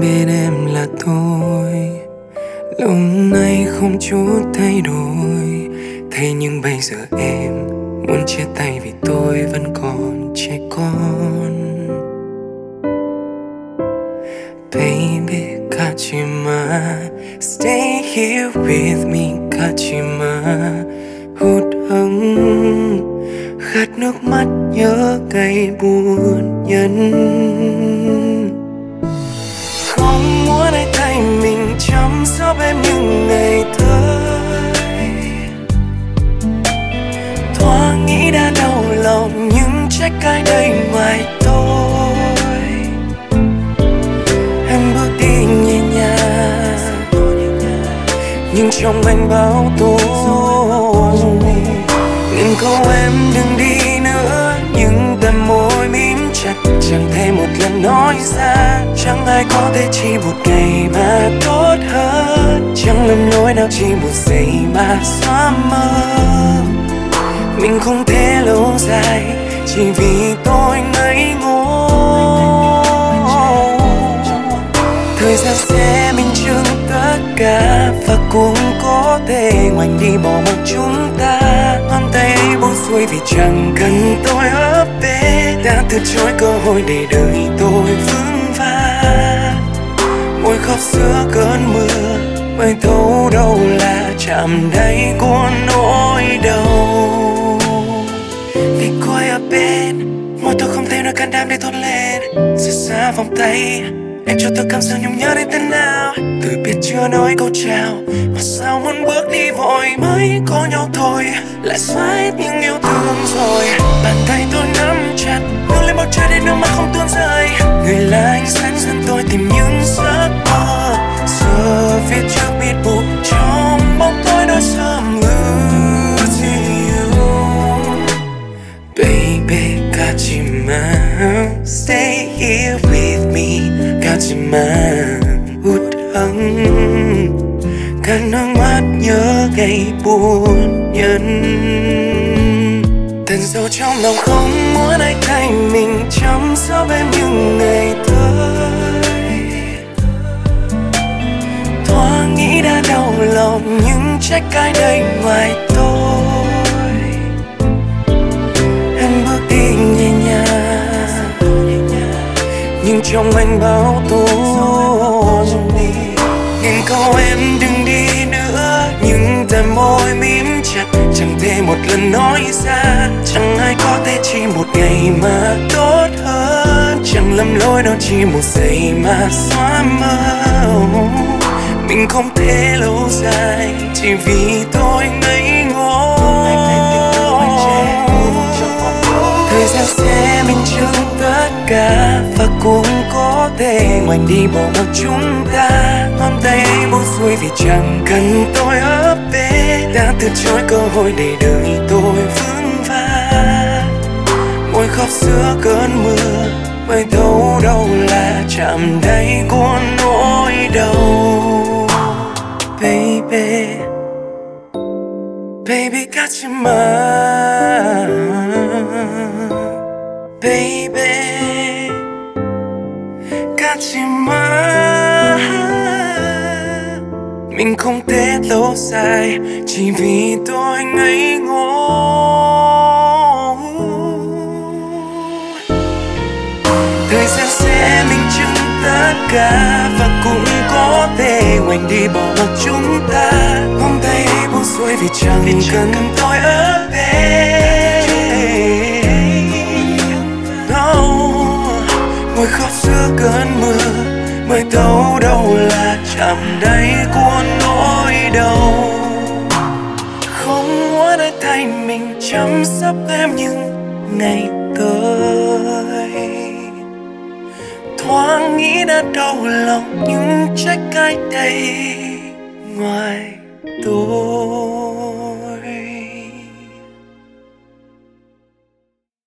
bên em là tôi, lâu nay không chút thay đổi. Thế nhưng bây giờ em muốn chia tay vì tôi vẫn còn trẻ con. Baby Kachima stay here with me Kachima hụt hẫng khát nước mắt nhớ cay buồn nhân nhưng trong anh bao tố ngừng câu em đừng đi nữa. Nhưng tầm môi mím chặt, chẳng thể một lần nói ra. Chẳng ai có thể chỉ một ngày mà tốt hơn. Chẳng lầm lỗi nào chỉ một giây mà xóa mơ mình không thể lâu dài, chỉ vì tôi ngây ngô thời gian sẽ minh chứng cả và cũng có thể ngoảnh đi bỏ mặc chúng ta. Ngón tay buông xuôi vì chẳng cần tôi ấp về đã từ chối cơ hội để đời tôi vững vàng. Môi khóc giữa cơn mưa mới thấu đâu là chạm đáy của nỗi vòng tay em cho tôi cảm giác nhung nhớ đến thế nào. Từ biết chưa nói câu chào, mà sao muốn bước đi vội? Mới có nhau thôi, lại xóa hết những yêu thương rồi. Bàn tay tôi mà hụt hẫng. Càng nước mắt nhớ ngày buồn nhân. Tần sâu trong lòng không muốn ai thay mình chăm sóc em những ngày tới. Thoáng nghĩ đã đau lòng nhưng trách cái đây ngoài nhưng trong anh bao tố nhìn câu em đừng đi nữa. Nhưng ta môi mím chặt, chẳng thể một lần nói ra. Chẳng ai có thể chỉ một ngày mà tốt hơn. Chẳng lầm lỗi đâu, chỉ một giây mà xóa mơ mình không thể lâu dài, chỉ vì tôi ngây anh ngoảnh đi bỏ mặc chúng ta. Ngón tay buông xuôi vì chẳng cần tôi ấp bê đã từ chối cơ hội để đời tôi vững vàng. Môi khóc giữa cơn mưa mới thấu đâu là chạm đáy của nỗi đau. Baby baby got your baby mình không thể lâu dài, chỉ vì tôi ngây ngô. Thời gian sẽ minh chứng tất cả và cũng có thể ngoảnh đi bỏ mặc chúng ta. Buông tay buông xuôi vì chẳng cần tôi ở bên. Ngồi khóc giữa cơn mưa, mới thấu đâu là chạm đáy của nỗi đau. Không muốn ai thay mình chăm sóc em những ngày tới. Thoáng nghĩ đã đau lòng, nhưng trách cái đây ngoài tôi.